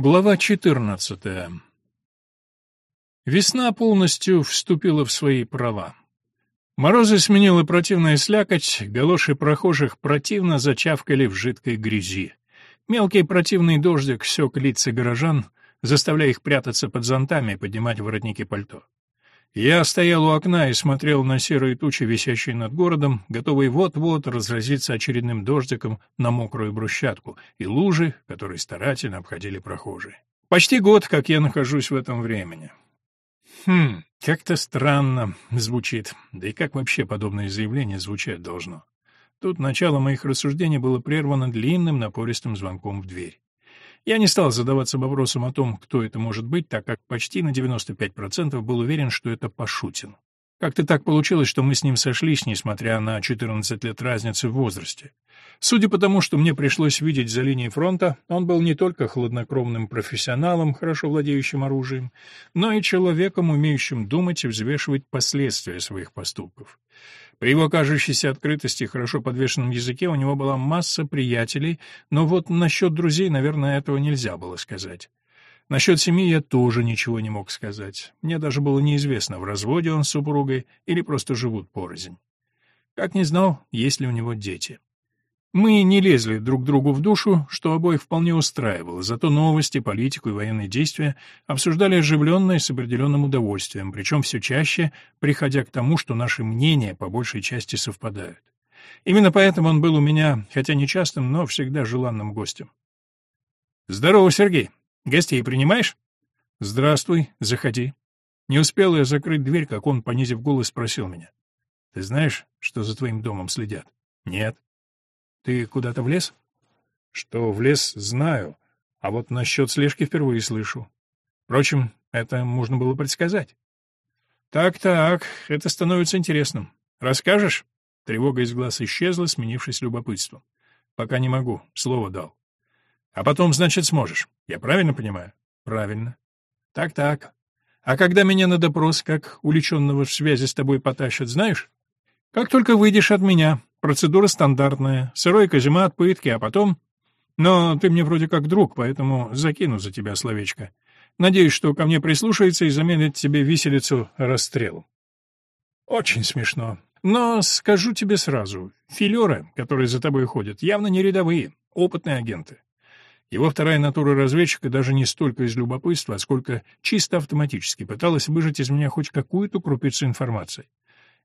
Глава 14. Весна полностью вступила в свои права. Морозы сменила противная слякоть, галоши прохожих противно зачавкали в жидкой грязи. Мелкий противный дождик сёк лица горожан, заставляя их прятаться под зонтами и поднимать воротники пальто. Я стоял у окна и смотрел на серые тучи, висящие над городом, готовые вот-вот разразиться очередным дождиком на мокрую брусчатку и лужи, которые старательно обходили прохожие. Почти год, как я нахожусь в этом времени. Хм, как-то странно звучит. Да и как вообще подобное заявление звучать должно? Тут начало моих рассуждений было прервано длинным напористым звонком в дверь. Я не стал задаваться вопросом о том, кто это может быть, так как почти на 95% был уверен, что это Пашутин. Как-то так получилось, что мы с ним сошлись, несмотря на 14 лет разницы в возрасте. Судя по тому, что мне пришлось видеть за линией фронта, он был не только хладнокровным профессионалом, хорошо владеющим оружием, но и человеком, умеющим думать и взвешивать последствия своих поступков. При его кажущейся открытости и хорошо подвешенном языке у него была масса приятелей, но вот насчет друзей, наверное, этого нельзя было сказать. Насчет семьи я тоже ничего не мог сказать. Мне даже было неизвестно, в разводе он с супругой или просто живут порознь. Как не знал, есть ли у него дети. Мы не лезли друг другу в душу, что обоих вполне устраивало, зато новости, политику и военные действия обсуждали оживленно и с определенным удовольствием, причем все чаще приходя к тому, что наши мнения по большей части совпадают. Именно поэтому он был у меня, хотя не частым, но всегда желанным гостем. «Здорово, Сергей. Гостей принимаешь?» «Здравствуй, заходи». Не успел я закрыть дверь, как он, понизив голос, спросил меня. «Ты знаешь, что за твоим домом следят?» «Нет». Ты куда-то влез? Что влез, знаю, а вот насчет слежки впервые слышу. Впрочем, это можно было предсказать. Так-так, это становится интересным. Расскажешь? Тревога из глаз исчезла, сменившись любопытством. Пока не могу, слово дал. А потом, значит, сможешь. Я правильно понимаю? Правильно. Так-так. А когда меня на допрос, как уличенного в связи с тобой потащат, знаешь? Как только выйдешь от меня, Процедура стандартная. Сырой каземат, пытки, а потом... Но ты мне вроде как друг, поэтому закину за тебя словечко. Надеюсь, что ко мне прислушается и заменит тебе виселицу расстрелом. Очень смешно. Но скажу тебе сразу, филеры, которые за тобой ходят, явно не рядовые, опытные агенты. Его вторая натура разведчика даже не столько из любопытства, сколько чисто автоматически пыталась выжать из меня хоть какую-то крупицу информации.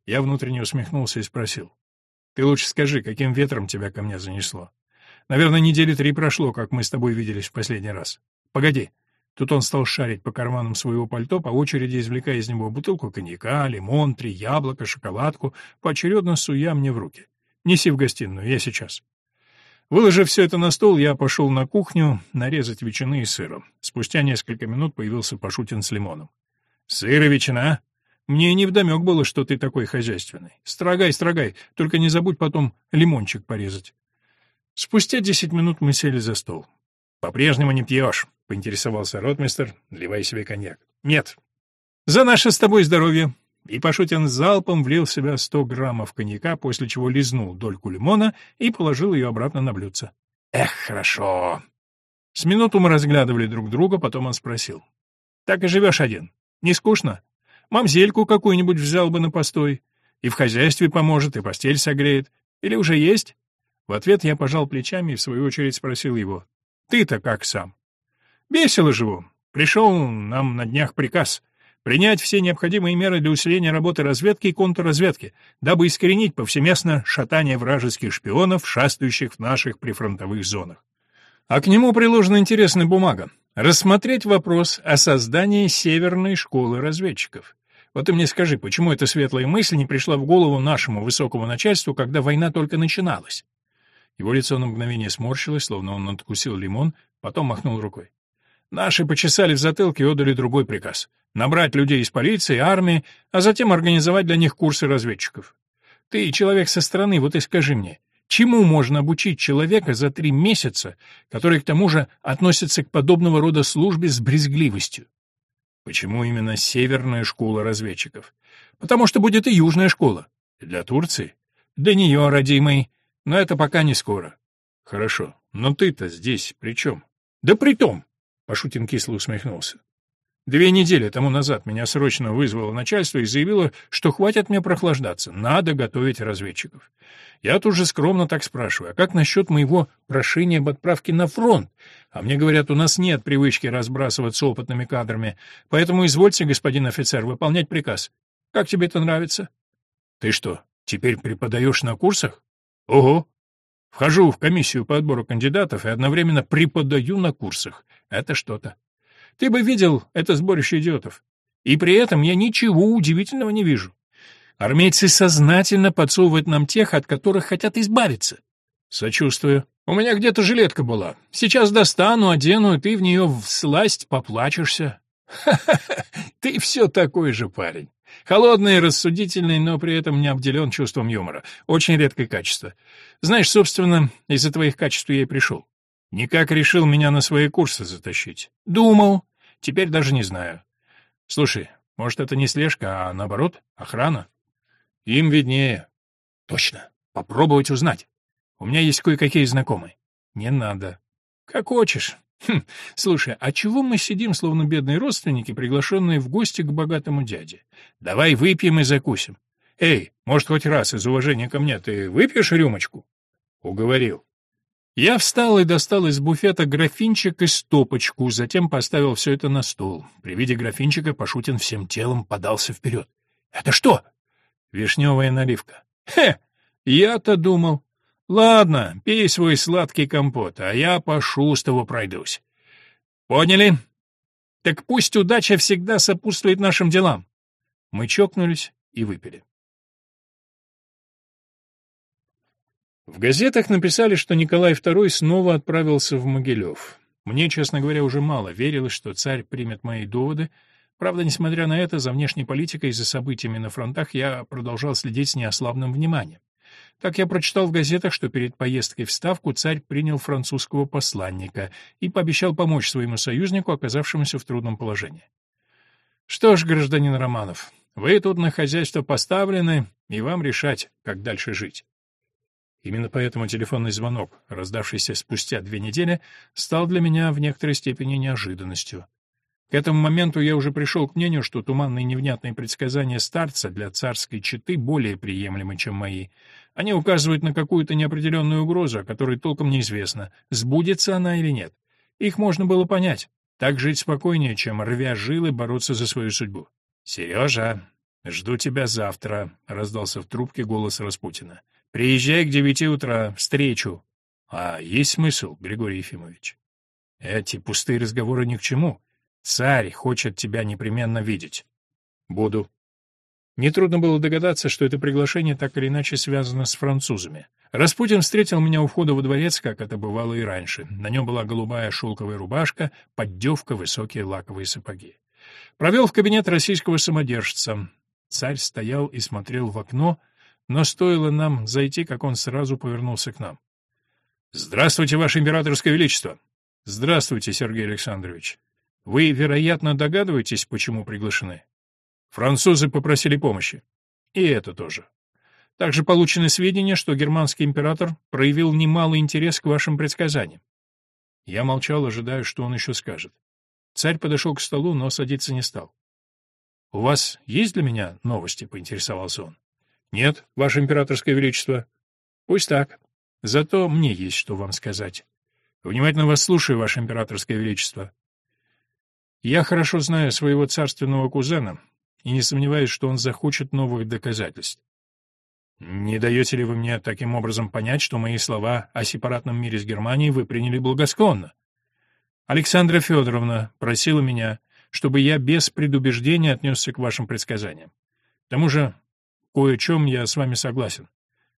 Я внутренне усмехнулся и спросил. Ты лучше скажи, каким ветром тебя ко мне занесло? Наверное, недели три прошло, как мы с тобой виделись в последний раз. Погоди. Тут он стал шарить по карманам своего пальто, по очереди извлекая из него бутылку коньяка, лимон, три яблока, шоколадку, поочередно суя мне в руки. Неси в гостиную, я сейчас. Выложив все это на стол, я пошел на кухню нарезать ветчины и сыра. Спустя несколько минут появился Пашутин с лимоном. «Сыр и ветчина? Мне невдомек было, что ты такой хозяйственный. Строгай, строгай, только не забудь потом лимончик порезать. Спустя десять минут мы сели за стол. «По-прежнему не пьешь», — поинтересовался ротмистер, наливая себе коньяк. «Нет». «За наше с тобой здоровье». И Пашутин залпом влил в себя сто граммов коньяка, после чего лизнул дольку лимона и положил ее обратно на блюдце. «Эх, хорошо». С минуту мы разглядывали друг друга, потом он спросил. «Так и живешь один? Не скучно?» Мамзельку какую-нибудь взял бы на постой. И в хозяйстве поможет, и постель согреет. Или уже есть?» В ответ я пожал плечами и в свою очередь спросил его. «Ты-то как сам?» «Весело живу. Пришел нам на днях приказ принять все необходимые меры для усиления работы разведки и контрразведки, дабы искоренить повсеместно шатание вражеских шпионов, шастающих в наших прифронтовых зонах. А к нему приложена интересная бумага. Рассмотреть вопрос о создании Северной школы разведчиков. Вот ты мне скажи, почему эта светлая мысль не пришла в голову нашему высокому начальству, когда война только начиналась? Его лицо на мгновение сморщилось, словно он надкусил лимон, потом махнул рукой. Наши почесали в затылке и отдали другой приказ — набрать людей из полиции, армии, а затем организовать для них курсы разведчиков. Ты человек со стороны, вот и скажи мне, чему можно обучить человека за три месяца, который к тому же относится к подобного рода службе с брезгливостью? Почему именно северная школа разведчиков? Потому что будет и южная школа. Для Турции? Для нее, родимый. Но это пока не скоро. Хорошо. Но ты-то здесь при чем? Да при том. Пашутин кисло усмехнулся. Две недели тому назад меня срочно вызвало начальство и заявило, что хватит мне прохлаждаться, надо готовить разведчиков. Я тут же скромно так спрашиваю, а как насчет моего прошения об отправке на фронт? А мне говорят, у нас нет привычки разбрасываться опытными кадрами, поэтому извольте, господин офицер, выполнять приказ. Как тебе это нравится? Ты что, теперь преподаешь на курсах? Ого! Вхожу в комиссию по отбору кандидатов и одновременно преподаю на курсах. Это что-то. Ты бы видел это сборище идиотов. И при этом я ничего удивительного не вижу. Армейцы сознательно подсовывают нам тех, от которых хотят избавиться. Сочувствую. У меня где-то жилетка была. Сейчас достану, одену, и ты в нее всласть поплачешься. Ха-ха-ха, ты все такой же парень. Холодный, рассудительный, но при этом не обделен чувством юмора. Очень редкое качество. Знаешь, собственно, из-за твоих качеств я и пришел. Никак решил меня на свои курсы затащить. Думал. Теперь даже не знаю. Слушай, может, это не слежка, а наоборот, охрана? Им виднее. Точно. Попробовать узнать. У меня есть кое-какие знакомые. Не надо. Как хочешь. Хм, слушай, а чего мы сидим, словно бедные родственники, приглашенные в гости к богатому дяде? Давай выпьем и закусим. Эй, может, хоть раз из уважения ко мне ты выпьешь рюмочку? Уговорил. Я встал и достал из буфета графинчик и стопочку, затем поставил все это на стол. При виде графинчика Пашутин всем телом подался вперед. «Это что?» «Вишневая наливка». «Хе! Я-то думал. Ладно, пей свой сладкий компот, а я по Шустову пройдусь». «Поняли? Так пусть удача всегда сопутствует нашим делам». Мы чокнулись и выпили. В газетах написали, что Николай II снова отправился в Могилев. Мне, честно говоря, уже мало верилось, что царь примет мои доводы. Правда, несмотря на это, за внешней политикой и за событиями на фронтах я продолжал следить с неослабным вниманием. Так я прочитал в газетах, что перед поездкой в Ставку царь принял французского посланника и пообещал помочь своему союзнику, оказавшемуся в трудном положении. Что ж, гражданин Романов, вы тут на хозяйство поставлены, и вам решать, как дальше жить. Именно поэтому телефонный звонок, раздавшийся спустя две недели, стал для меня в некоторой степени неожиданностью. К этому моменту я уже пришел к мнению, что туманные невнятные предсказания старца для царской четы более приемлемы, чем мои. Они указывают на какую-то неопределенную угрозу, о которой толком неизвестно, сбудется она или нет. Их можно было понять. Так жить спокойнее, чем рвя жилы бороться за свою судьбу. «Сережа, жду тебя завтра», — раздался в трубке голос Распутина. Приезжай к девяти утра, встречу. А есть смысл, Григорий Ефимович? Эти пустые разговоры ни к чему. Царь хочет тебя непременно видеть. Буду. Нетрудно было догадаться, что это приглашение так или иначе связано с французами. Распутин встретил меня у входа во дворец, как это бывало и раньше. На нем была голубая шелковая рубашка, поддевка, высокие лаковые сапоги. Провел в кабинет российского самодержца. Царь стоял и смотрел в окно, но стоило нам зайти, как он сразу повернулся к нам. «Здравствуйте, Ваше Императорское Величество!» «Здравствуйте, Сергей Александрович. Вы, вероятно, догадываетесь, почему приглашены?» «Французы попросили помощи. И это тоже. Также получены сведения, что германский император проявил немалый интерес к вашим предсказаниям. Я молчал, ожидая, что он еще скажет. Царь подошел к столу, но садиться не стал. «У вас есть для меня новости?» — поинтересовался он. Нет, ваше императорское величество. Пусть так. Зато мне есть что вам сказать. Внимательно вас слушаю, ваше императорское величество. Я хорошо знаю своего царственного кузена и не сомневаюсь, что он захочет новых доказательств. Не даете ли вы мне таким образом понять, что мои слова о сепаратном мире с Германией вы приняли благосклонно? Александра Федоровна просила меня, чтобы я без предубеждения отнесся к вашим предсказаниям. К тому же Кое чем я с вами согласен.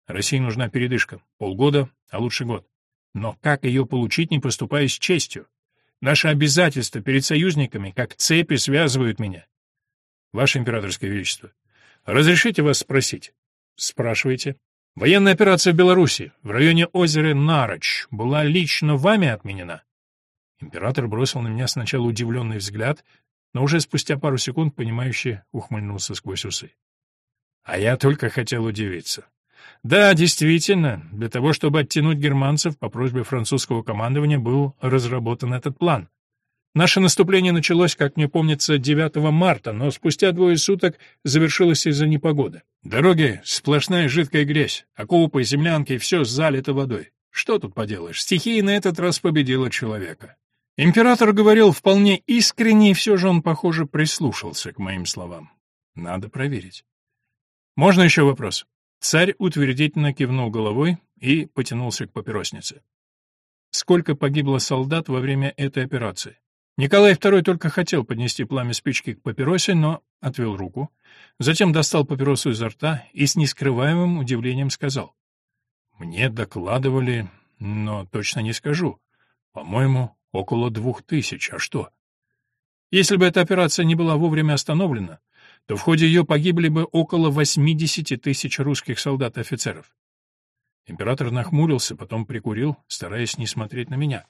России нужна передышка. Полгода, а лучше год. Но как ее получить, не поступая с честью? Наши обязательства перед союзниками, как цепи, связывают меня. Ваше императорское величество, разрешите вас спросить? Спрашивайте. Военная операция в Беларуси, в районе озера Нароч, была лично вами отменена? Император бросил на меня сначала удивленный взгляд, но уже спустя пару секунд, понимающе ухмыльнулся сквозь усы. А я только хотел удивиться. Да, действительно, для того, чтобы оттянуть германцев, по просьбе французского командования был разработан этот план. Наше наступление началось, как мне помнится, 9 марта, но спустя двое суток завершилось из-за непогоды. Дороги — сплошная жидкая грязь, окопы, землянки — все залито водой. Что тут поделаешь, стихия на этот раз победила человека. Император говорил вполне искренне, и все же он, похоже, прислушался к моим словам. Надо проверить. Можно еще вопрос? Царь утвердительно кивнул головой и потянулся к папироснице. Сколько погибло солдат во время этой операции? Николай II только хотел поднести пламя спички к папиросе, но отвел руку. Затем достал папиросу изо рта и с нескрываемым удивлением сказал. «Мне докладывали, но точно не скажу. По-моему, около двух тысяч. А что?» Если бы эта операция не была вовремя остановлена, то в ходе ее погибли бы около 80 тысяч русских солдат и офицеров. Император нахмурился, потом прикурил, стараясь не смотреть на меня.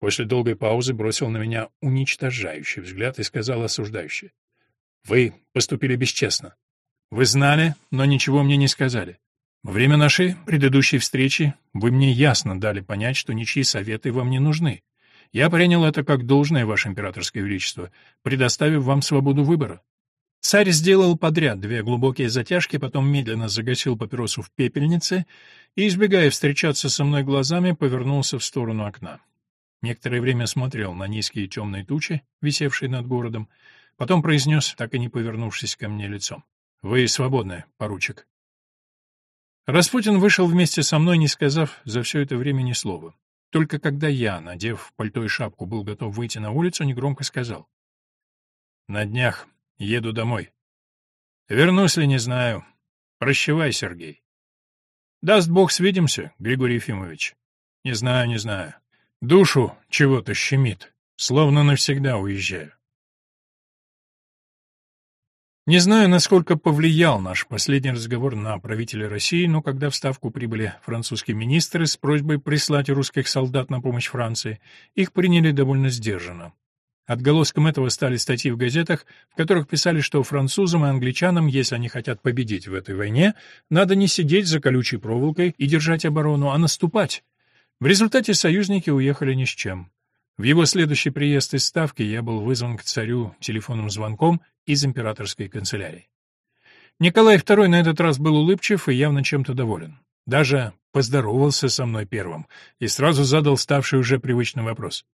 После долгой паузы бросил на меня уничтожающий взгляд и сказал осуждающе. «Вы поступили бесчестно. Вы знали, но ничего мне не сказали. Во время нашей предыдущей встречи вы мне ясно дали понять, что ничьи советы вам не нужны. Я принял это как должное, Ваше Императорское Величество, предоставив вам свободу выбора. Царь сделал подряд две глубокие затяжки, потом медленно загасил папиросу в пепельнице и, избегая встречаться со мной глазами, повернулся в сторону окна. Некоторое время смотрел на низкие темные тучи, висевшие над городом, потом произнес, так и не повернувшись ко мне лицом. «Вы свободны, поручик». Распутин вышел вместе со мной, не сказав за все это время ни слова. Только когда я, надев пальто и шапку, был готов выйти на улицу, негромко сказал. «На днях еду домой. Вернусь ли, не знаю. Прощавай, Сергей». «Даст Бог, свидимся, Григорий Ефимович». «Не знаю, не знаю. Душу чего-то щемит, словно навсегда уезжаю. Не знаю, насколько повлиял наш последний разговор на правителя России, но когда в Ставку прибыли французские министры с просьбой прислать русских солдат на помощь Франции, их приняли довольно сдержанно. Отголоском этого стали статьи в газетах, в которых писали, что французам и англичанам, если они хотят победить в этой войне, надо не сидеть за колючей проволокой и держать оборону, а наступать, в результате союзники уехали ни с чем. В его следующий приезд из Ставки я был вызван к царю телефонным звонком из императорской канцелярии. Николай II на этот раз был улыбчив и явно чем-то доволен. Даже поздоровался со мной первым и сразу задал ставший уже привычный вопрос.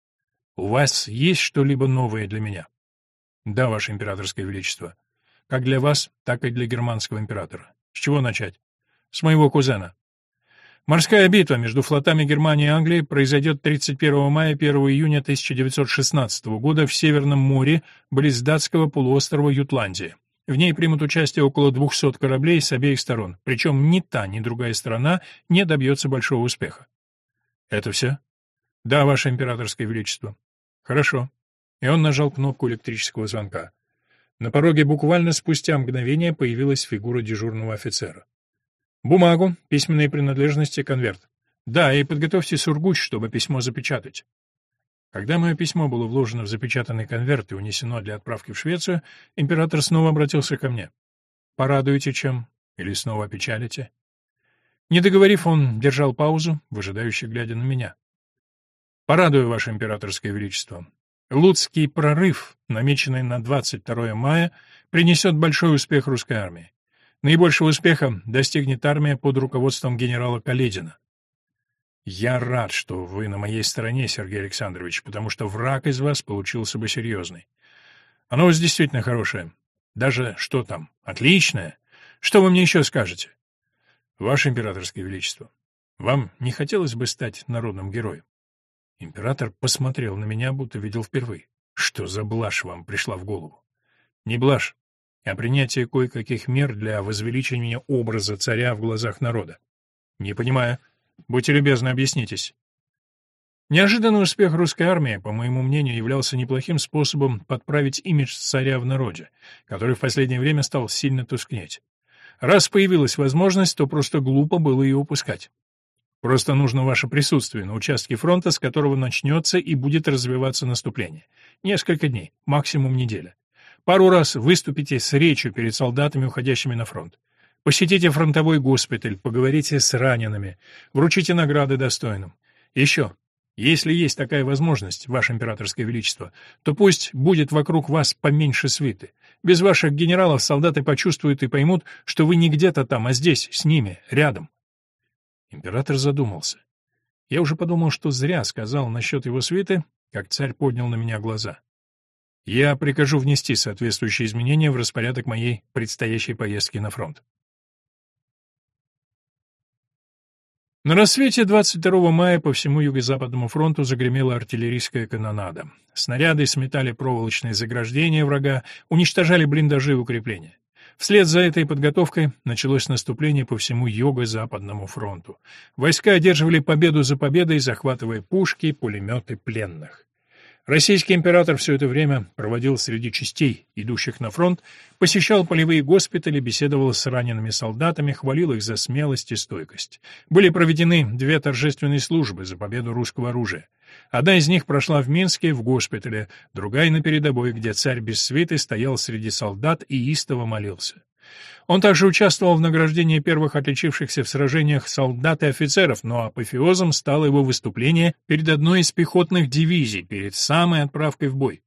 «У вас есть что-либо новое для меня?» «Да, ваше императорское величество. Как для вас, так и для германского императора. С чего начать?» «С моего кузена. Морская битва между флотами Германии и Англии произойдет 31 мая 1 июня 1916 года в Северном море, близ датского полуострова Ютландия. В ней примут участие около 200 кораблей с обеих сторон, причем ни та, ни другая страна не добьется большого успеха. Это все? Да, Ваше Императорское Величество. Хорошо. И он нажал кнопку электрического звонка. На пороге буквально спустя мгновение появилась фигура дежурного офицера. Бумагу, письменные принадлежности, конверт. Да, и подготовьте сургуч, чтобы письмо запечатать. Когда мое письмо было вложено в запечатанный конверт и унесено для отправки в Швецию, император снова обратился ко мне. «Порадуете чем? Или снова опечалите?» Не договорив, он держал паузу, выжидающе глядя на меня. «Порадую, Ваше Императорское Величество. Луцкий прорыв, намеченный на 22 мая, принесет большой успех русской армии. Наибольшего успеха достигнет армия под руководством генерала Каледина. Я рад, что вы на моей стороне, Сергей Александрович, потому что враг из вас получился бы серьезный. Оно у вас действительно хорошее. Даже что там, отличное. Что вы мне еще скажете? Ваше императорское величество, вам не хотелось бы стать народным героем? Император посмотрел на меня, будто видел впервые. Что за блажь вам пришла в голову? Не блажь, а принятие кое-каких мер для возвеличивания образа царя в глазах народа. Не понимаю. Будьте любезны, объяснитесь. Неожиданный успех русской армии, по моему мнению, являлся неплохим способом подправить имидж царя в народе, который в последнее время стал сильно тускнеть. Раз появилась возможность, то просто глупо было ее упускать. Просто нужно ваше присутствие на участке фронта, с которого начнется и будет развиваться наступление. Несколько дней, максимум неделя. Пару раз выступите с речью перед солдатами, уходящими на фронт. Посетите фронтовой госпиталь, поговорите с ранеными, вручите награды достойным. Еще. Если есть такая возможность, Ваше Императорское Величество, то пусть будет вокруг вас поменьше свиты. Без ваших генералов солдаты почувствуют и поймут, что вы не где-то там, а здесь, с ними, рядом. Император задумался. Я уже подумал, что зря сказал насчет его свиты, как царь поднял на меня глаза. Я прикажу внести соответствующие изменения в распорядок моей предстоящей поездки на фронт. На рассвете 22 мая по всему юго-западному фронту загремела артиллерийская канонада. Снаряды сметали проволочные заграждения врага, уничтожали блиндажи и укрепления. Вслед за этой подготовкой началось наступление по всему юго-западному фронту. Войска одерживали победу за победой, захватывая пушки, пулеметы пленных. Российский император все это время проводил среди частей, идущих на фронт, посещал полевые госпитали, беседовал с ранеными солдатами, хвалил их за смелость и стойкость. Были проведены две торжественные службы за победу русского оружия. Одна из них прошла в Минске, в госпитале, другая на передовой, где царь без свиты стоял среди солдат и истово молился. Он также участвовал в награждении первых отличившихся в сражениях солдат и офицеров, но апофеозом стало его выступление перед одной из пехотных дивизий, перед самой отправкой в бой.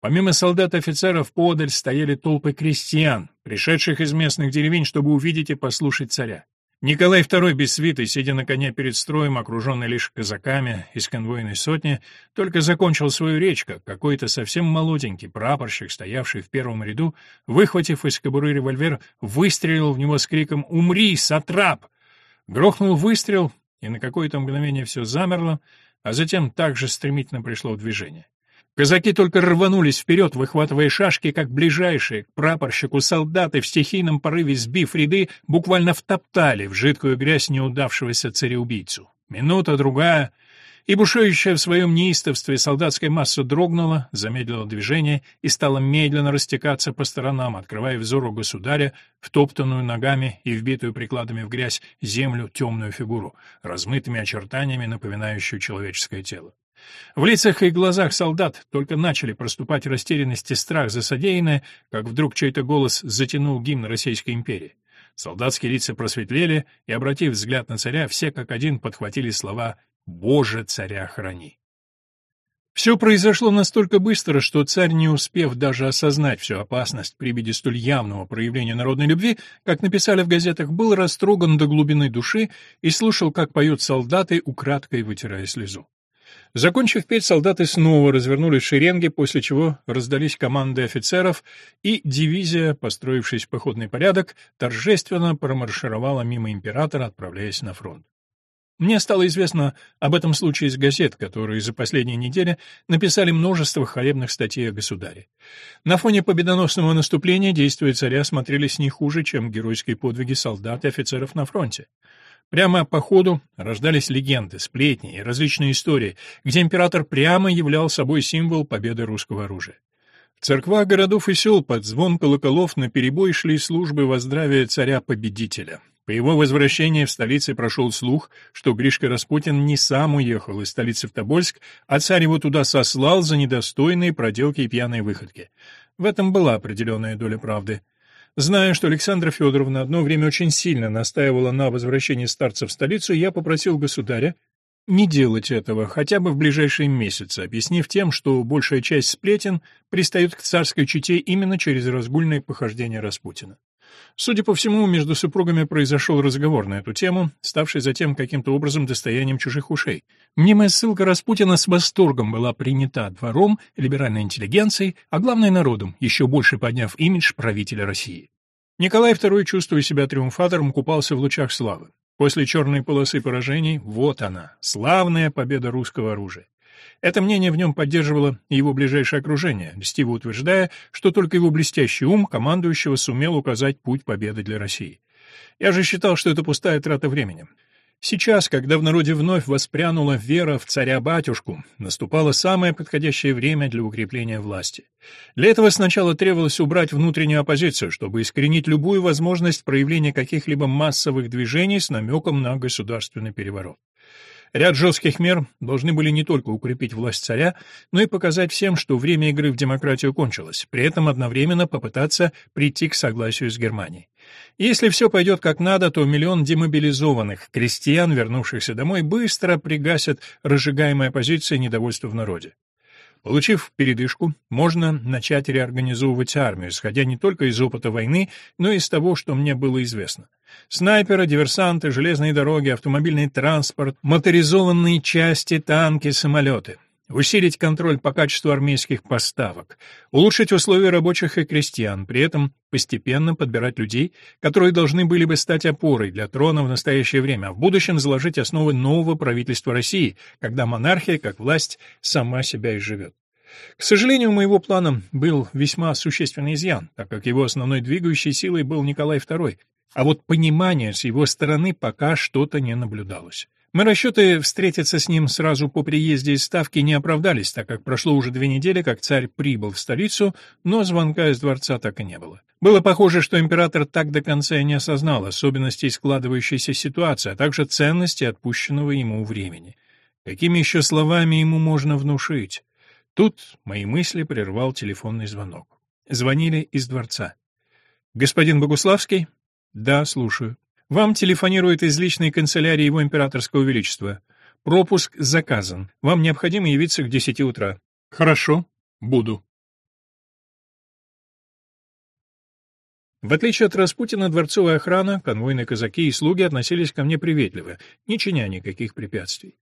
Помимо солдат и офицеров подаль стояли толпы крестьян, пришедших из местных деревень, чтобы увидеть и послушать царя. Николай II без свиты, сидя на коне перед строем, окруженный лишь казаками из конвойной сотни, только закончил свою речь, как какой-то совсем молоденький прапорщик, стоявший в первом ряду, выхватив из кобуры револьвер, выстрелил в него с криком «Умри, сатрап!». Грохнул выстрел, и на какое-то мгновение все замерло, а затем также стремительно пришло в движение. Казаки только рванулись вперед, выхватывая шашки, как ближайшие к прапорщику солдаты в стихийном порыве сбив ряды, буквально втоптали в жидкую грязь неудавшегося цареубийцу. Минута, другая, и бушующая в своем неистовстве солдатская масса дрогнула, замедлила движение и стала медленно растекаться по сторонам, открывая взору государя, втоптанную ногами и вбитую прикладами в грязь землю темную фигуру, размытыми очертаниями, напоминающую человеческое тело. В лицах и глазах солдат только начали проступать растерянность и страх за содеянное, как вдруг чей-то голос затянул гимн Российской империи. Солдатские лица просветлели, и, обратив взгляд на царя, все как один подхватили слова «Боже, царя храни!». Все произошло настолько быстро, что царь, не успев даже осознать всю опасность при виде столь явного проявления народной любви, как написали в газетах, был растроган до глубины души и слушал, как поют солдаты, украдкой вытирая слезу. Закончив петь, солдаты снова развернулись шеренги, после чего раздались команды офицеров, и дивизия, построившись в походный порядок, торжественно промаршировала мимо императора, отправляясь на фронт. Мне стало известно об этом случае из газет, которые за последние недели написали множество хвалебных статей о государе. На фоне победоносного наступления действия царя смотрелись не хуже, чем геройские подвиги солдат и офицеров на фронте. Прямо по ходу рождались легенды, сплетни и различные истории, где император прямо являл собой символ победы русского оружия. В церквах городов и сел под звон колоколов на перебой шли службы во царя-победителя. По его возвращении в столице прошел слух, что Гришка Распутин не сам уехал из столицы в Тобольск, а царь его туда сослал за недостойные проделки и пьяные выходки. В этом была определенная доля правды. Зная, что Александра Федоровна одно время очень сильно настаивала на возвращении старца в столицу, я попросил государя не делать этого хотя бы в ближайшие месяцы, объяснив тем, что большая часть сплетен пристает к царской чете именно через разгульные похождения Распутина. Судя по всему, между супругами произошел разговор на эту тему, ставший затем каким-то образом достоянием чужих ушей. Мнимая ссылка Распутина с восторгом была принята двором, либеральной интеллигенцией, а главное народом, еще больше подняв имидж правителя России. Николай II, чувствуя себя триумфатором, купался в лучах славы. После черной полосы поражений вот она, славная победа русского оружия. Это мнение в нем поддерживало его ближайшее окружение, льстиво утверждая, что только его блестящий ум командующего сумел указать путь победы для России. Я же считал, что это пустая трата времени. Сейчас, когда в народе вновь воспрянула вера в царя-батюшку, наступало самое подходящее время для укрепления власти. Для этого сначала требовалось убрать внутреннюю оппозицию, чтобы искоренить любую возможность проявления каких-либо массовых движений с намеком на государственный переворот. Ряд жестких мер должны были не только укрепить власть царя, но и показать всем, что время игры в демократию кончилось, при этом одновременно попытаться прийти к согласию с Германией. Если все пойдет как надо, то миллион демобилизованных крестьян, вернувшихся домой, быстро пригасят разжигаемые оппозиция и недовольство в народе. Получив передышку, можно начать реорганизовывать армию, исходя не только из опыта войны, но и из того, что мне было известно. Снайперы, диверсанты, железные дороги, автомобильный транспорт, моторизованные части, танки, самолеты усилить контроль по качеству армейских поставок, улучшить условия рабочих и крестьян, при этом постепенно подбирать людей, которые должны были бы стать опорой для трона в настоящее время, а в будущем заложить основы нового правительства России, когда монархия, как власть, сама себя изживет. К сожалению, у моего плана был весьма существенный изъян, так как его основной двигающей силой был Николай II, а вот понимания с его стороны пока что-то не наблюдалось. Мои расчеты встретиться с ним сразу по приезде из Ставки не оправдались, так как прошло уже две недели, как царь прибыл в столицу, но звонка из дворца так и не было. Было похоже, что император так до конца и не осознал особенностей складывающейся ситуации, а также ценности отпущенного ему времени. Какими еще словами ему можно внушить? Тут мои мысли прервал телефонный звонок. Звонили из дворца. «Господин Богуславский?» «Да, слушаю». Вам телефонирует из личной канцелярии его императорского величества. Пропуск заказан. Вам необходимо явиться к десяти утра. Хорошо, буду. В отличие от Распутина, дворцовая охрана, конвойные казаки и слуги относились ко мне приветливо, не чиня никаких препятствий.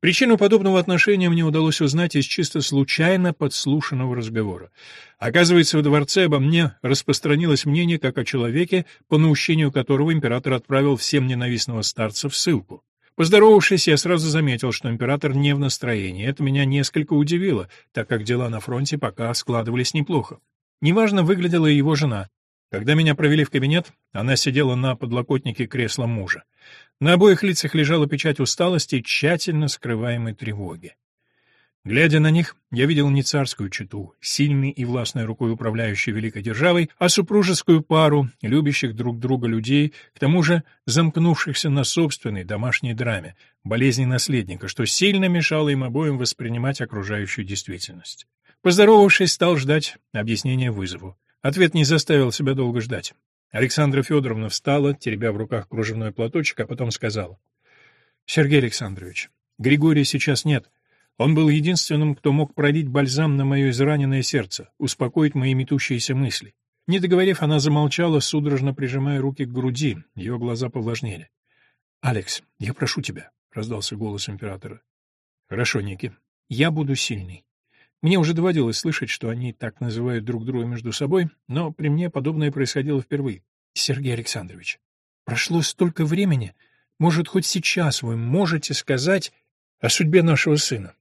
Причину подобного отношения мне удалось узнать из чисто случайно подслушанного разговора. Оказывается, в дворце обо мне распространилось мнение как о человеке, по наущению которого император отправил всем ненавистного старца в ссылку. Поздоровавшись, я сразу заметил, что император не в настроении. Это меня несколько удивило, так как дела на фронте пока складывались неплохо. Неважно выглядела его жена. Когда меня провели в кабинет, она сидела на подлокотнике кресла мужа. На обоих лицах лежала печать усталости и тщательно скрываемой тревоги. Глядя на них, я видел не царскую чету, сильной и властной рукой управляющей великой державой, а супружескую пару, любящих друг друга людей, к тому же замкнувшихся на собственной домашней драме, болезни наследника, что сильно мешало им обоим воспринимать окружающую действительность. Поздоровавшись, стал ждать объяснения вызову. Ответ не заставил себя долго ждать. Александра Федоровна встала, теребя в руках кружевной платочек, а потом сказала. «Сергей Александрович, Григория сейчас нет. Он был единственным, кто мог пролить бальзам на мое израненное сердце, успокоить мои метущиеся мысли». Не договорив, она замолчала, судорожно прижимая руки к груди. Ее глаза повлажнели. «Алекс, я прошу тебя», — раздался голос императора. «Хорошо, Ники. Я буду сильный. Мне уже доводилось слышать, что они так называют друг друга между собой, но при мне подобное происходило впервые. Сергей Александрович, прошло столько времени. Может, хоть сейчас вы можете сказать о судьбе нашего сына?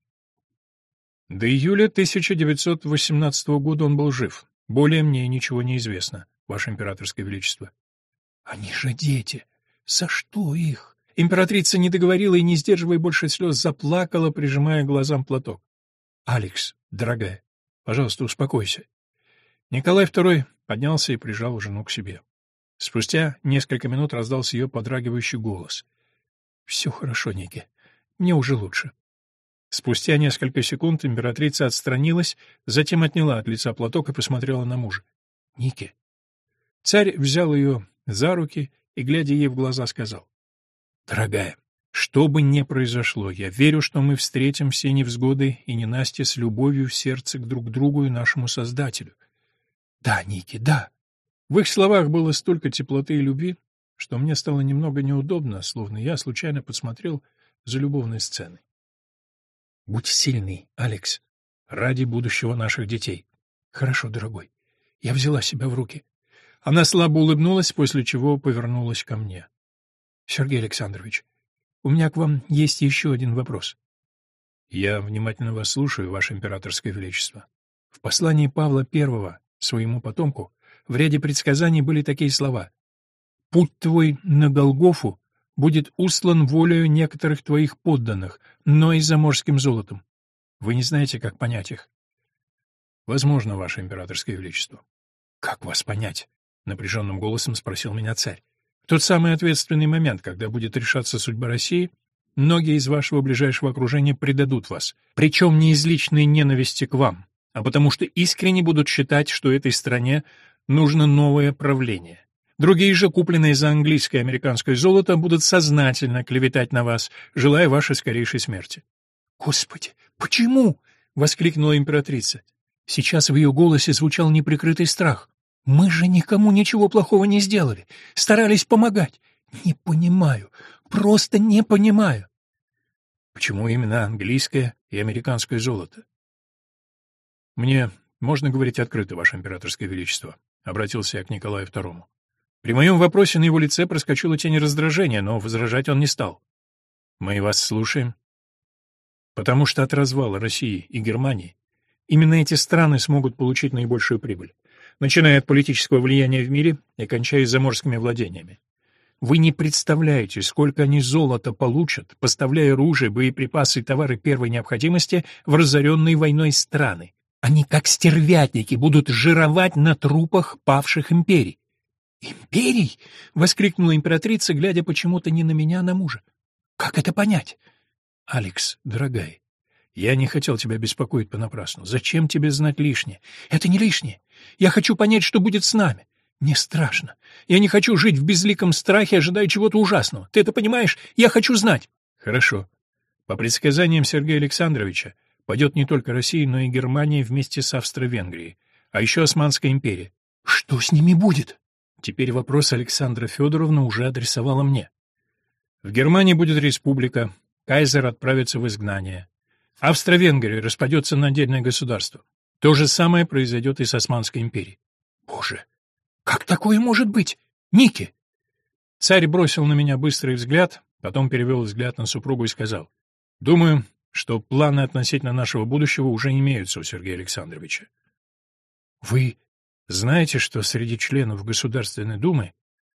До июля 1918 года он был жив. Более мне ничего не известно, Ваше Императорское Величество. Они же дети. За что их? Императрица не договорила и, не сдерживая больше слез, заплакала, прижимая глазам платок. «Алекс, дорогая, пожалуйста, успокойся». Николай II поднялся и прижал жену к себе. Спустя несколько минут раздался ее подрагивающий голос. «Все хорошо, Ники. Мне уже лучше». Спустя несколько секунд императрица отстранилась, затем отняла от лица платок и посмотрела на мужа. «Ники». Царь взял ее за руки и, глядя ей в глаза, сказал. «Дорогая, что бы ни произошло, я верю, что мы встретим все невзгоды и ненастья с любовью в сердце к друг другу и нашему Создателю. Да, Ники, да. В их словах было столько теплоты и любви, что мне стало немного неудобно, словно я случайно подсмотрел за любовной сценой. Будь сильный, Алекс, ради будущего наших детей. Хорошо, дорогой. Я взяла себя в руки. Она слабо улыбнулась, после чего повернулась ко мне. Сергей Александрович, у меня к вам есть еще один вопрос. Я внимательно вас слушаю, ваше императорское величество. В послании Павла I своему потомку в ряде предсказаний были такие слова: "Путь твой на Голгофу будет услан волею некоторых твоих подданных, но и заморским золотом". Вы не знаете, как понять их? Возможно, ваше императорское величество. Как вас понять? напряженным голосом спросил меня царь тот самый ответственный момент, когда будет решаться судьба России, многие из вашего ближайшего окружения предадут вас, причем не из личной ненависти к вам, а потому что искренне будут считать, что этой стране нужно новое правление. Другие же, купленные за английское и американское золото, будут сознательно клеветать на вас, желая вашей скорейшей смерти. «Господи, почему?» — воскликнула императрица. Сейчас в ее голосе звучал неприкрытый страх. «Мы же никому ничего плохого не сделали, старались помогать. Не понимаю, просто не понимаю». «Почему именно английское и американское золото?» «Мне можно говорить открыто, Ваше Императорское Величество», — обратился я к Николаю II. При моем вопросе на его лице проскочила тень раздражения, но возражать он не стал. «Мы вас слушаем». «Потому что от развала России и Германии именно эти страны смогут получить наибольшую прибыль, начиная от политического влияния в мире и кончая заморскими владениями. Вы не представляете, сколько они золота получат, поставляя оружие, боеприпасы и товары первой необходимости в разоренные войной страны. Они, как стервятники, будут жировать на трупах павших империй. «Империй?» — воскликнула императрица, глядя почему-то не на меня, а на мужа. «Как это понять?» «Алекс, дорогая, я не хотел тебя беспокоить понапрасну. Зачем тебе знать лишнее? Это не лишнее. Я хочу понять, что будет с нами. Мне страшно. Я не хочу жить в безликом страхе, ожидая чего-то ужасного. Ты это понимаешь? Я хочу знать. Хорошо. По предсказаниям Сергея Александровича, падет не только Россия, но и Германия вместе с Австро-Венгрией, а еще Османская империя. Что с ними будет? Теперь вопрос Александра Федоровна уже адресовала мне. В Германии будет республика, кайзер отправится в изгнание. Австро-Венгрия распадется на отдельное государство. То же самое произойдет и с Османской империей. Боже, как такое может быть? Ники! Царь бросил на меня быстрый взгляд, потом перевел взгляд на супругу и сказал. Думаю, что планы относительно нашего будущего уже имеются у Сергея Александровича. Вы знаете, что среди членов Государственной Думы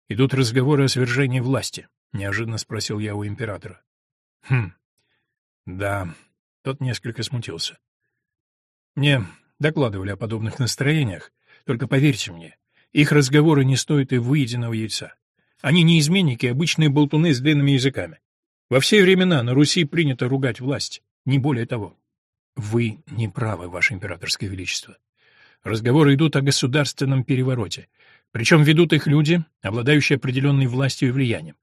идут разговоры о свержении власти? Неожиданно спросил я у императора. Хм, да, тот несколько смутился. Мне докладывали о подобных настроениях, только поверьте мне, их разговоры не стоят и выеденного яйца. Они не изменники, а обычные болтуны с длинными языками. Во все времена на Руси принято ругать власть, не более того. Вы не правы, Ваше Императорское Величество. Разговоры идут о государственном перевороте. Причем ведут их люди, обладающие определенной властью и влиянием.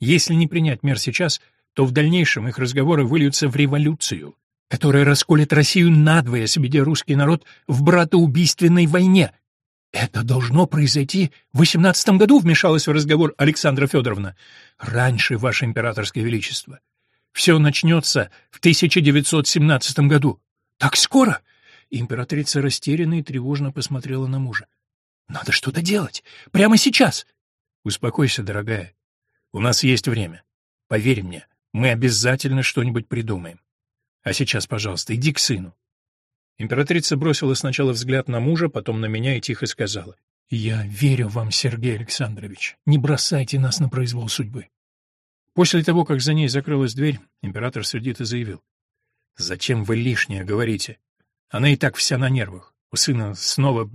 Если не принять мер сейчас, то в дальнейшем их разговоры выльются в революцию, которая расколет Россию надвое, сведя русский народ в братоубийственной войне. Это должно произойти в восемнадцатом году, вмешалась в разговор Александра Федоровна. Раньше, Ваше Императорское Величество. Все начнется в 1917 году. Так скоро? Императрица растерянно и тревожно посмотрела на мужа. Надо что-то делать. Прямо сейчас. Успокойся, дорогая. У нас есть время. Поверь мне, мы обязательно что-нибудь придумаем. А сейчас, пожалуйста, иди к сыну. Императрица бросила сначала взгляд на мужа, потом на меня и тихо сказала. «Я верю вам, Сергей Александрович. Не бросайте нас на произвол судьбы». После того, как за ней закрылась дверь, император сердито заявил. «Зачем вы лишнее говорите? Она и так вся на нервах. У сына снова...»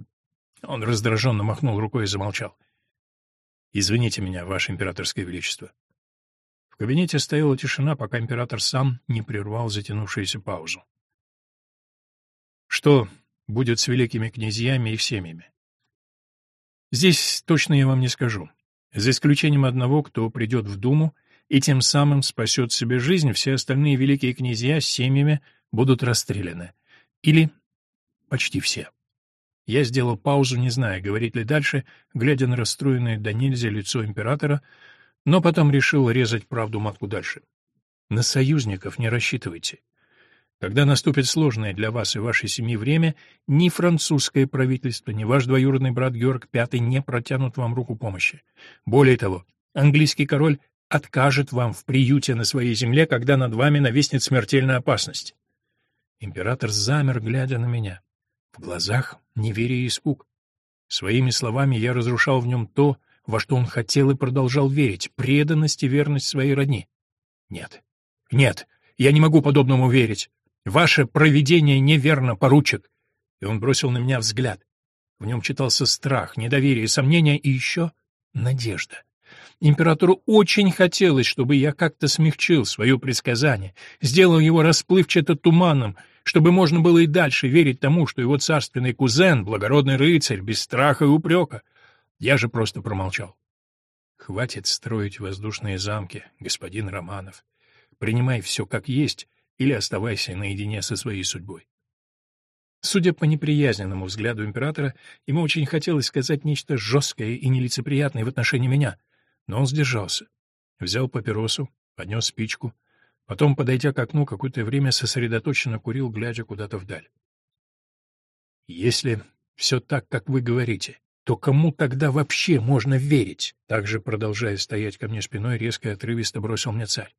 Он раздраженно махнул рукой и замолчал. «Извините меня, ваше императорское величество кабинете стояла тишина, пока император сам не прервал затянувшуюся паузу. Что будет с великими князьями и семьями? Здесь точно я вам не скажу. За исключением одного, кто придет в Думу и тем самым спасет себе жизнь, все остальные великие князья с семьями будут расстреляны. Или почти все. Я сделал паузу, не зная, говорить ли дальше, глядя на расстроенное до нельзя лицо императора, но потом решил резать правду матку дальше. На союзников не рассчитывайте. Когда наступит сложное для вас и вашей семьи время, ни французское правительство, ни ваш двоюродный брат Георг V не протянут вам руку помощи. Более того, английский король откажет вам в приюте на своей земле, когда над вами нависнет смертельная опасность. Император замер, глядя на меня. В глазах неверие и испуг. Своими словами я разрушал в нем то, во что он хотел и продолжал верить, преданность и верность своей родни. Нет, нет, я не могу подобному верить. Ваше провидение неверно, поручик. И он бросил на меня взгляд. В нем читался страх, недоверие, сомнение и еще надежда. Императору очень хотелось, чтобы я как-то смягчил свое предсказание, сделал его расплывчато туманным, чтобы можно было и дальше верить тому, что его царственный кузен, благородный рыцарь, без страха и упрека, Я же просто промолчал. Хватит строить воздушные замки, господин Романов. Принимай все как есть или оставайся наедине со своей судьбой. Судя по неприязненному взгляду императора, ему очень хотелось сказать нечто жесткое и нелицеприятное в отношении меня, но он сдержался. Взял папиросу, поднес спичку, потом, подойдя к окну, какое-то время сосредоточенно курил, глядя куда-то вдаль. «Если все так, как вы говорите, то кому тогда вообще можно верить?» Также, продолжая стоять ко мне спиной, резко и отрывисто бросил мне царь.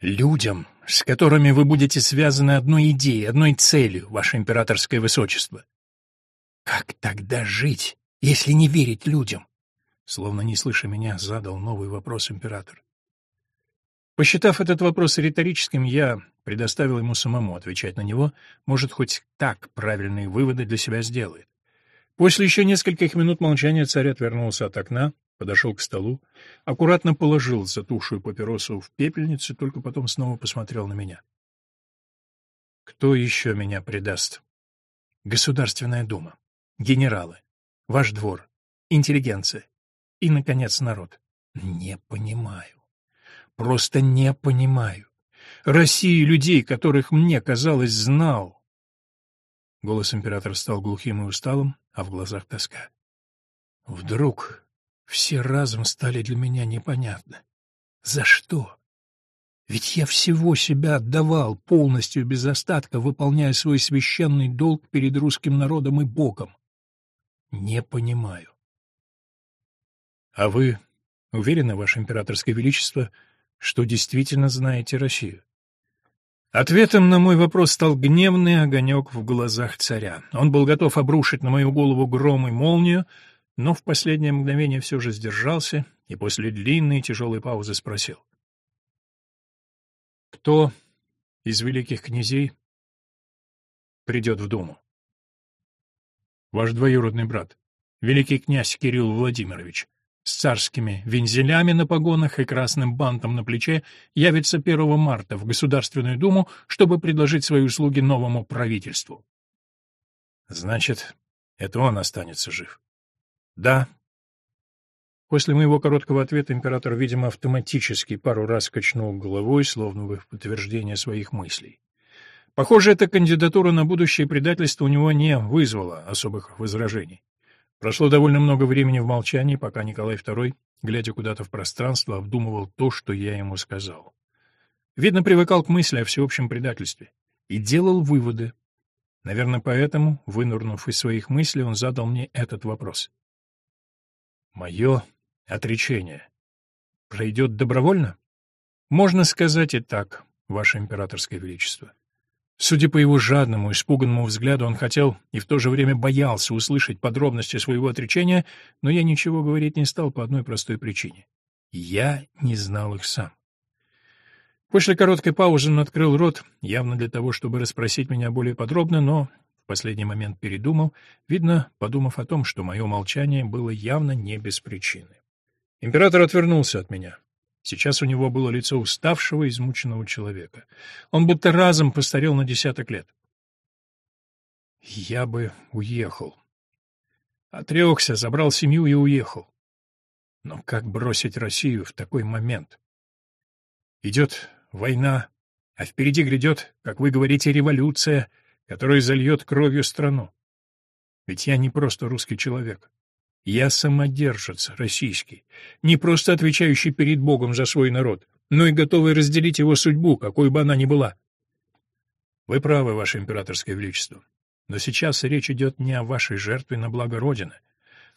Людям, с которыми вы будете связаны одной идеей, одной целью, ваше императорское высочество. Как тогда жить, если не верить людям? Словно не слыша меня, задал новый вопрос император. Посчитав этот вопрос риторическим, я предоставил ему самому отвечать на него, может, хоть так правильные выводы для себя сделает. После еще нескольких минут молчания царь отвернулся от окна, подошел к столу, аккуратно положил затухшую папиросу в пепельницу, только потом снова посмотрел на меня. Кто еще меня предаст? Государственная дума, генералы, ваш двор, интеллигенция и, наконец, народ. Не понимаю. Просто не понимаю. России людей, которых мне, казалось, знал. Голос императора стал глухим и усталым, а в глазах тоска. Вдруг все разом стали для меня непонятны. За что? Ведь я всего себя отдавал, полностью без остатка, выполняя свой священный долг перед русским народом и Богом. Не понимаю. А вы уверены, Ваше Императорское Величество, что действительно знаете Россию? Ответом на мой вопрос стал гневный огонек в глазах царя. Он был готов обрушить на мою голову гром и молнию, но в последнее мгновение все же сдержался и после длинной тяжелой паузы спросил. «Кто из великих князей придет в Думу?» «Ваш двоюродный брат, великий князь Кирилл Владимирович, с царскими вензелями на погонах и красным бантом на плече явится 1 марта в Государственную Думу, чтобы предложить свои услуги новому правительству». «Значит, это он останется жив». Да. После моего короткого ответа император, видимо, автоматически пару раз качнул головой, словно в подтверждение своих мыслей. Похоже, эта кандидатура на будущее предательство у него не вызвала особых возражений. Прошло довольно много времени в молчании, пока Николай II, глядя куда-то в пространство, обдумывал то, что я ему сказал. Видно, привыкал к мысли о всеобщем предательстве и делал выводы. Наверное, поэтому, вынурнув из своих мыслей, он задал мне этот вопрос. Мое отречение пройдет добровольно? Можно сказать и так, Ваше Императорское Величество. Судя по его жадному, испуганному взгляду, он хотел и в то же время боялся услышать подробности своего отречения, но я ничего говорить не стал по одной простой причине. Я не знал их сам. После короткой паузы он открыл рот, явно для того, чтобы расспросить меня более подробно, но в последний момент передумал, видно, подумав о том, что мое молчание было явно не без причины. Император отвернулся от меня. Сейчас у него было лицо уставшего, измученного человека. Он будто разом постарел на десяток лет. Я бы уехал. Отрекся, забрал семью и уехал. Но как бросить Россию в такой момент? Идет война, а впереди грядет, как вы говорите, революция — который зальет кровью страну. Ведь я не просто русский человек. Я самодержец российский, не просто отвечающий перед Богом за свой народ, но и готовый разделить его судьбу, какой бы она ни была. Вы правы, Ваше Императорское Величество. Но сейчас речь идет не о вашей жертве на благо Родины,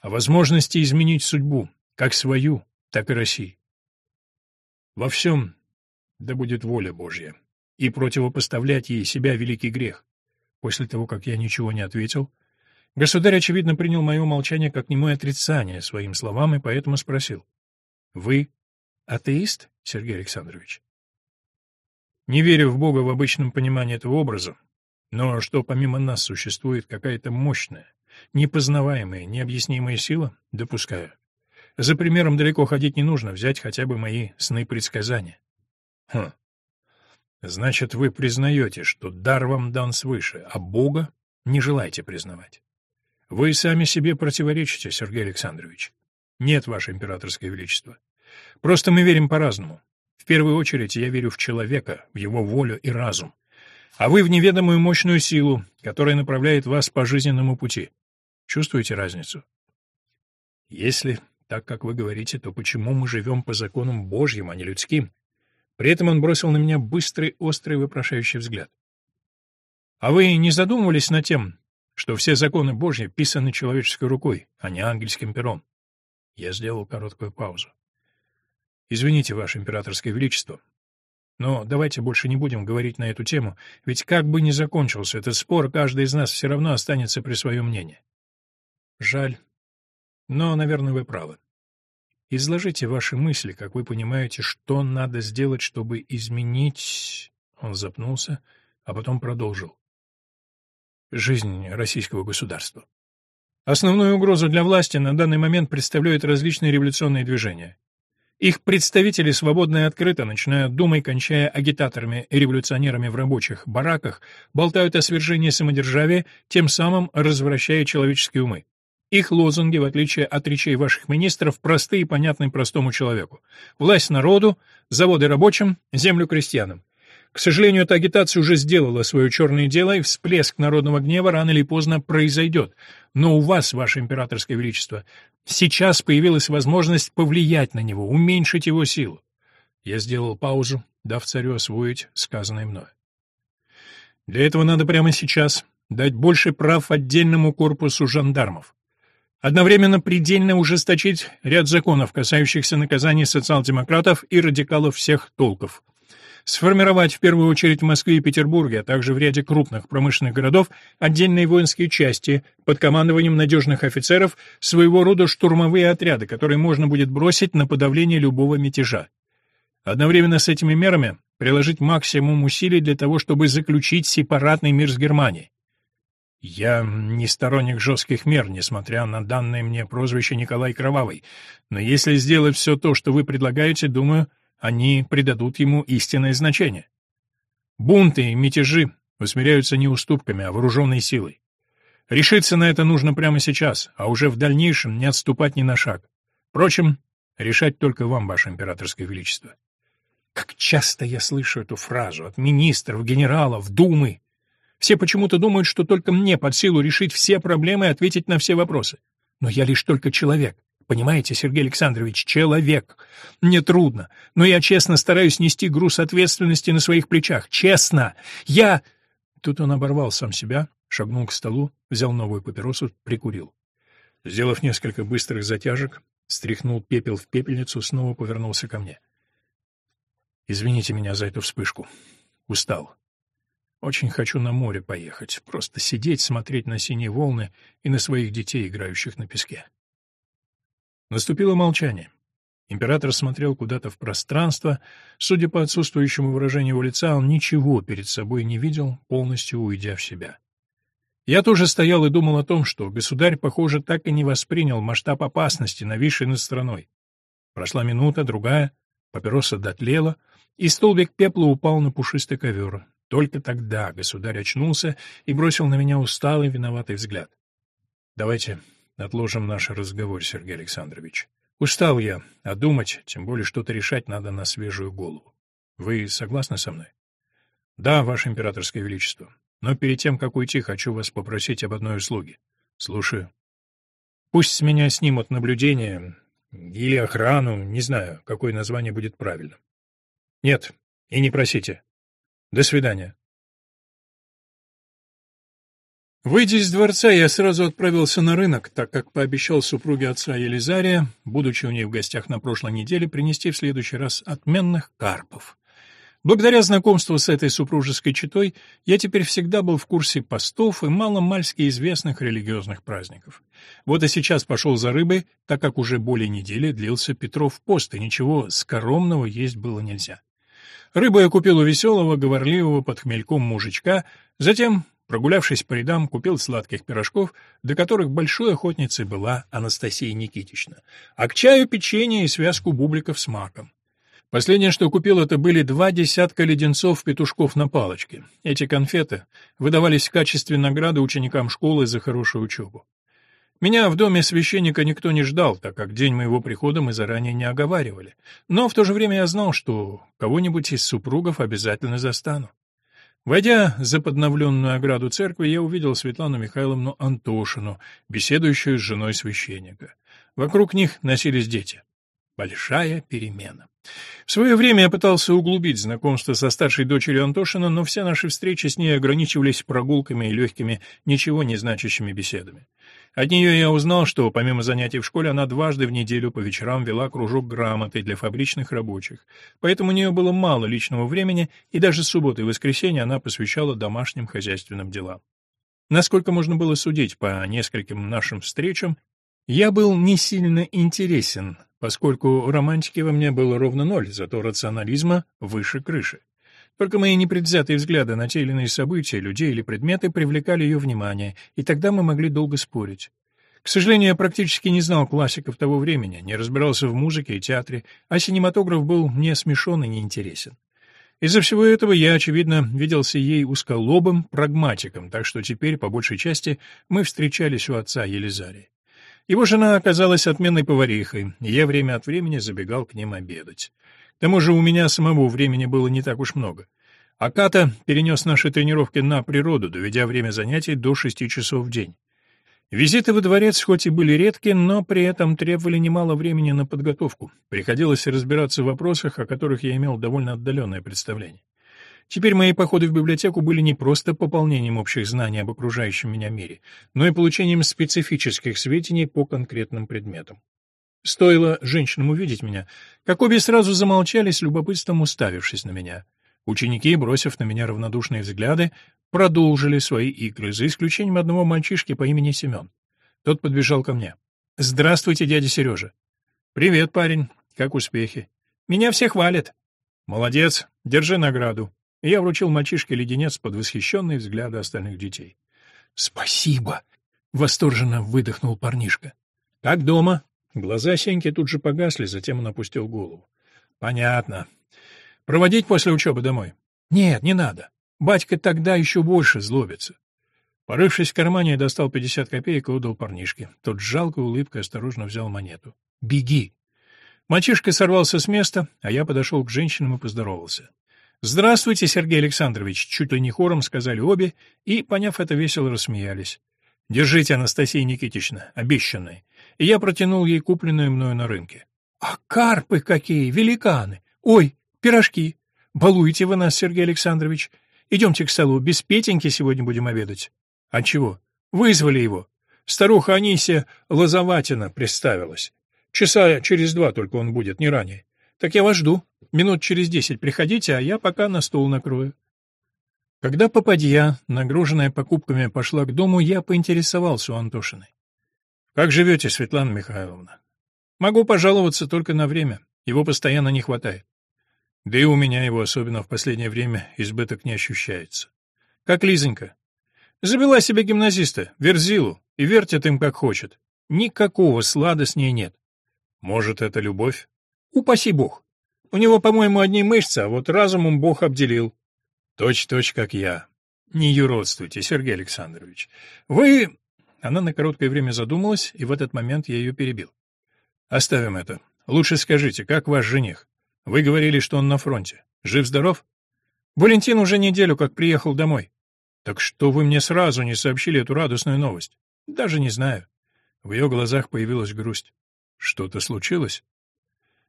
а о возможности изменить судьбу, как свою, так и России. Во всем да будет воля Божья, и противопоставлять ей себя великий грех. После того, как я ничего не ответил, государь, очевидно, принял мое молчание как немое отрицание своим словам и поэтому спросил. «Вы атеист, Сергей Александрович?» Не верю в Бога в обычном понимании этого образа, но что помимо нас существует какая-то мощная, непознаваемая, необъяснимая сила, допускаю. За примером далеко ходить не нужно, взять хотя бы мои сны-предсказания. Хм, Значит, вы признаете, что дар вам дан свыше, а Бога не желаете признавать. Вы сами себе противоречите, Сергей Александрович. Нет, Ваше Императорское Величество. Просто мы верим по-разному. В первую очередь я верю в человека, в его волю и разум. А вы в неведомую мощную силу, которая направляет вас по жизненному пути. Чувствуете разницу? Если так, как вы говорите, то почему мы живем по законам Божьим, а не людским? При этом он бросил на меня быстрый, острый, вопрошающий взгляд. А вы не задумывались над тем, что все законы Божьи писаны человеческой рукой, а не ангельским пером? Я сделал короткую паузу. Извините, Ваше Императорское Величество, но давайте больше не будем говорить на эту тему, ведь как бы ни закончился этот спор, каждый из нас все равно останется при своем мнении. Жаль, но, наверное, вы правы. Изложите ваши мысли, как вы понимаете, что надо сделать, чтобы изменить... Он запнулся, а потом продолжил. Жизнь российского государства. Основную угрозу для власти на данный момент представляют различные революционные движения. Их представители свободно и открыто, начиная от Думы и кончая агитаторами и революционерами в рабочих бараках, болтают о свержении самодержавия, тем самым развращая человеческие умы. Их лозунги, в отличие от речей ваших министров, просты и понятны простому человеку. Власть народу, заводы рабочим, землю крестьянам. К сожалению, эта агитация уже сделала свое черное дело, и всплеск народного гнева рано или поздно произойдет. Но у вас, ваше императорское величество, сейчас появилась возможность повлиять на него, уменьшить его силу. Я сделал паузу, дав царю освоить сказанное мною. Для этого надо прямо сейчас дать больше прав отдельному корпусу жандармов. Одновременно предельно ужесточить ряд законов, касающихся наказания социал-демократов и радикалов всех толков — сформировать в первую очередь в Москве и Петербурге, а также в ряде крупных промышленных городов отдельные воинские части под командованием надежных офицеров, своего рода штурмовые отряды, которые можно будет бросить на подавление любого мятежа. Одновременно с этими мерами приложить максимум усилий для того, чтобы заключить сепаратный мир с Германией. Я не сторонник жестких мер, несмотря на данное мне прозвище Николай Кровавый, но если сделать все то, что вы предлагаете, думаю, они придадут ему истинное значение. Бунты и мятежи усмиряются не уступками, а вооруженной силой. Решиться на это нужно прямо сейчас, а уже в дальнейшем не отступать ни на шаг. Впрочем, решать только вам, ваше императорское величество. Как часто я слышу эту фразу от министров, генералов, думы. Все почему-то думают, что только мне под силу решить все проблемы и ответить на все вопросы. Но я лишь только человек. Понимаете, Сергей Александрович, человек. Мне трудно, но я честно стараюсь нести груз ответственности на своих плечах. Честно. Я... Тут он оборвал сам себя, шагнул к столу, взял новую папиросу, прикурил. Сделав несколько быстрых затяжек, стряхнул пепел в пепельницу, снова повернулся ко мне. «Извините меня за эту вспышку. Устал. Очень хочу на море поехать, просто сидеть, смотреть на синие волны и на своих детей, играющих на песке». Наступило молчание. Император смотрел куда-то в пространство. Судя по отсутствующему выражению его лица, он ничего перед собой не видел, полностью уйдя в себя. Я тоже стоял и думал о том, что государь, похоже, так и не воспринял масштаб опасности, нависшей над страной. Прошла минута, другая, папироса дотлела, и столбик пепла упал на пушистый ковер. Только тогда государь очнулся и бросил на меня усталый, виноватый взгляд. «Давайте Отложим наш разговор, Сергей Александрович. Устал я, а думать, тем более что-то решать надо на свежую голову. Вы согласны со мной? Да, Ваше Императорское Величество. Но перед тем, как уйти, хочу вас попросить об одной услуге. Слушаю. Пусть с меня снимут наблюдение или охрану, не знаю, какое название будет правильным. Нет, и не просите. До свидания. Выйдя из дворца, я сразу отправился на рынок, так как пообещал супруге отца Елизария, будучи у ней в гостях на прошлой неделе, принести в следующий раз отменных карпов. Благодаря знакомству с этой супружеской четой, я теперь всегда был в курсе постов и маломальски известных религиозных праздников. Вот и сейчас пошел за рыбой, так как уже более недели длился Петров пост, и ничего скоромного есть было нельзя. Рыбу я купил у веселого, говорливого под хмельком мужичка, затем Прогулявшись по рядам, купил сладких пирожков, до которых большой охотницей была Анастасия Никитична, а к чаю печенье и связку бубликов с маком. Последнее, что купил, это были два десятка леденцов-петушков на палочке. Эти конфеты выдавались в качестве награды ученикам школы за хорошую учебу. Меня в доме священника никто не ждал, так как день моего прихода мы заранее не оговаривали. Но в то же время я знал, что кого-нибудь из супругов обязательно застану. Войдя за подновленную ограду церкви, я увидел Светлану Михайловну Антошину, беседующую с женой священника. Вокруг них носились дети. Большая перемена. В свое время я пытался углубить знакомство со старшей дочерью Антошина, но все наши встречи с ней ограничивались прогулками и легкими, ничего не значащими беседами. От нее я узнал, что помимо занятий в школе она дважды в неделю по вечерам вела кружок грамоты для фабричных рабочих. Поэтому у нее было мало личного времени, и даже субботы и воскресенье она посвящала домашним хозяйственным делам. Насколько можно было судить по нескольким нашим встречам, я был не сильно интересен, поскольку романтики во мне было ровно ноль, зато рационализма выше крыши. Только мои непредвзятые взгляды на те или иные события, людей или предметы привлекали ее внимание, и тогда мы могли долго спорить. К сожалению, я практически не знал классиков того времени, не разбирался в музыке и театре, а синематограф был мне смешон и неинтересен. Из-за всего этого я, очевидно, виделся ей узколобым прагматиком, так что теперь, по большей части, мы встречались у отца Елизария. Его жена оказалась отменной поварихой, и я время от времени забегал к ним обедать. К тому же у меня самого времени было не так уж много. Аката перенес наши тренировки на природу, доведя время занятий до шести часов в день. Визиты во дворец хоть и были редки, но при этом требовали немало времени на подготовку. Приходилось разбираться в вопросах, о которых я имел довольно отдаленное представление. Теперь мои походы в библиотеку были не просто пополнением общих знаний об окружающем меня мире, но и получением специфических сведений по конкретным предметам. Стоило женщинам увидеть меня, как обе сразу замолчали с любопытством уставившись на меня. Ученики, бросив на меня равнодушные взгляды, продолжили свои игры, за исключением одного мальчишки по имени Семен. Тот подбежал ко мне. «Здравствуйте, дядя Сережа». «Привет, парень. Как успехи?» «Меня все хвалят». «Молодец. Держи награду». Я вручил мальчишке леденец под восхищенные взгляды остальных детей. «Спасибо!» — восторженно выдохнул парнишка. «Как дома?» Глаза Сеньки тут же погасли, затем он опустил голову. «Понятно. Проводить после учебы домой?» «Нет, не надо. Батька тогда еще больше злобится». Порывшись в кармане, достал пятьдесят копеек и отдал парнишке. Тот с жалкой улыбкой осторожно взял монету. «Беги!» Мальчишка сорвался с места, а я подошел к женщинам и поздоровался. «Здравствуйте, Сергей Александрович!» — чуть ли не хором сказали обе, и, поняв это, весело рассмеялись. «Держите, Анастасия Никитична, обещанное!» И я протянул ей купленную мною на рынке. «А карпы какие! Великаны! Ой, пирожки! Балуете вы нас, Сергей Александрович! Идемте к столу, без Петеньки сегодня будем обедать». «А чего? Вызвали его!» Старуха Анисия Лозоватина представилась. Часа через два только он будет, не ранее. Так я вас жду. Минут через десять приходите, а я пока на стол накрою. Когда попадья, нагруженная покупками, пошла к дому, я поинтересовался у Антошиной. «Как живете, Светлана Михайловна?» «Могу пожаловаться только на время. Его постоянно не хватает. Да и у меня его, особенно в последнее время, избыток не ощущается. Как Лизонька. Завела себе гимназиста, Верзилу, и вертит им как хочет. Никакого слада с ней нет. Может, это любовь? Упаси бог. У него, по-моему, одни мышцы, а вот разумом бог обделил. Точь-точь, как я. Не юродствуйте, Сергей Александрович. Вы... Она на короткое время задумалась, и в этот момент я ее перебил. Оставим это. Лучше скажите, как ваш жених? Вы говорили, что он на фронте. Жив-здоров? Валентин уже неделю как приехал домой. Так что вы мне сразу не сообщили эту радостную новость? Даже не знаю. В ее глазах появилась грусть. Что-то случилось?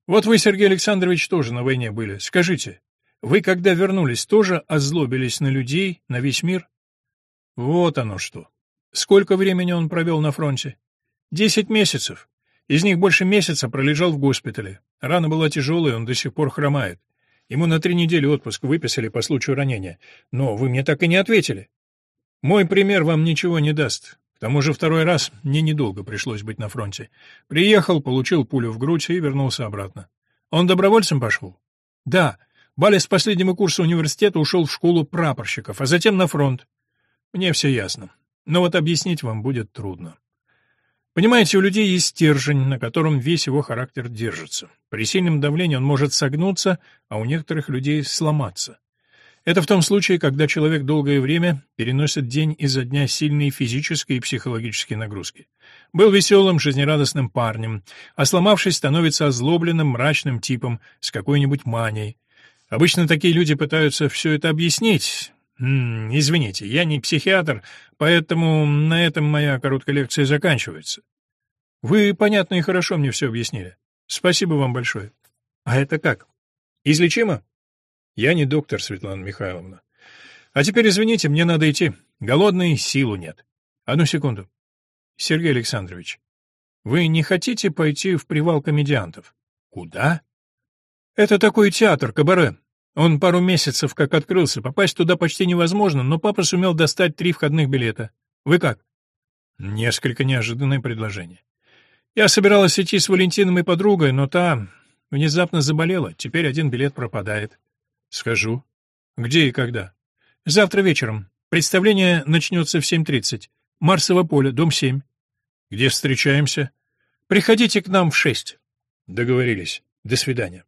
Вот вы, Сергей Александрович, тоже на войне были. Скажите, вы, когда вернулись, тоже озлобились на людей, на весь мир? Вот оно что. Сколько времени он провел на фронте? Десять месяцев. Из них больше месяца пролежал в госпитале. Рана была тяжелая, он до сих пор хромает. Ему на три недели отпуск выписали по случаю ранения. Но вы мне так и не ответили. Мой пример вам ничего не даст. К тому же второй раз мне недолго пришлось быть на фронте. Приехал, получил пулю в грудь и вернулся обратно. Он добровольцем пошел? Да. Баля с последнего курса университета ушел в школу прапорщиков, а затем на фронт. Мне все ясно. Но вот объяснить вам будет трудно. Понимаете, у людей есть стержень, на котором весь его характер держится. При сильном давлении он может согнуться, а у некоторых людей сломаться. Это в том случае, когда человек долгое время переносит день изо дня сильные физические и психологические нагрузки. Был веселым, жизнерадостным парнем, а сломавшись, становится озлобленным, мрачным типом с какой-нибудь манией. Обычно такие люди пытаются все это объяснить. Извините, я не психиатр, поэтому на этом моя короткая лекция заканчивается. Вы понятно и хорошо мне все объяснили. Спасибо вам большое. А это как? Излечимо? Я не доктор, Светлана Михайловна. А теперь извините, мне надо идти. Голодный, силу нет. Одну секунду. Сергей Александрович, вы не хотите пойти в привал комедиантов? Куда? Это такой театр, кабаре. Он пару месяцев как открылся. Попасть туда почти невозможно, но папа сумел достать три входных билета. Вы как? Несколько неожиданное предложение. Я собиралась идти с Валентином и подругой, но та внезапно заболела. Теперь один билет пропадает. Схожу. Где и когда? Завтра вечером. Представление начнется в 7.30. Марсово поле, дом 7. Где встречаемся? Приходите к нам в 6. Договорились. До свидания.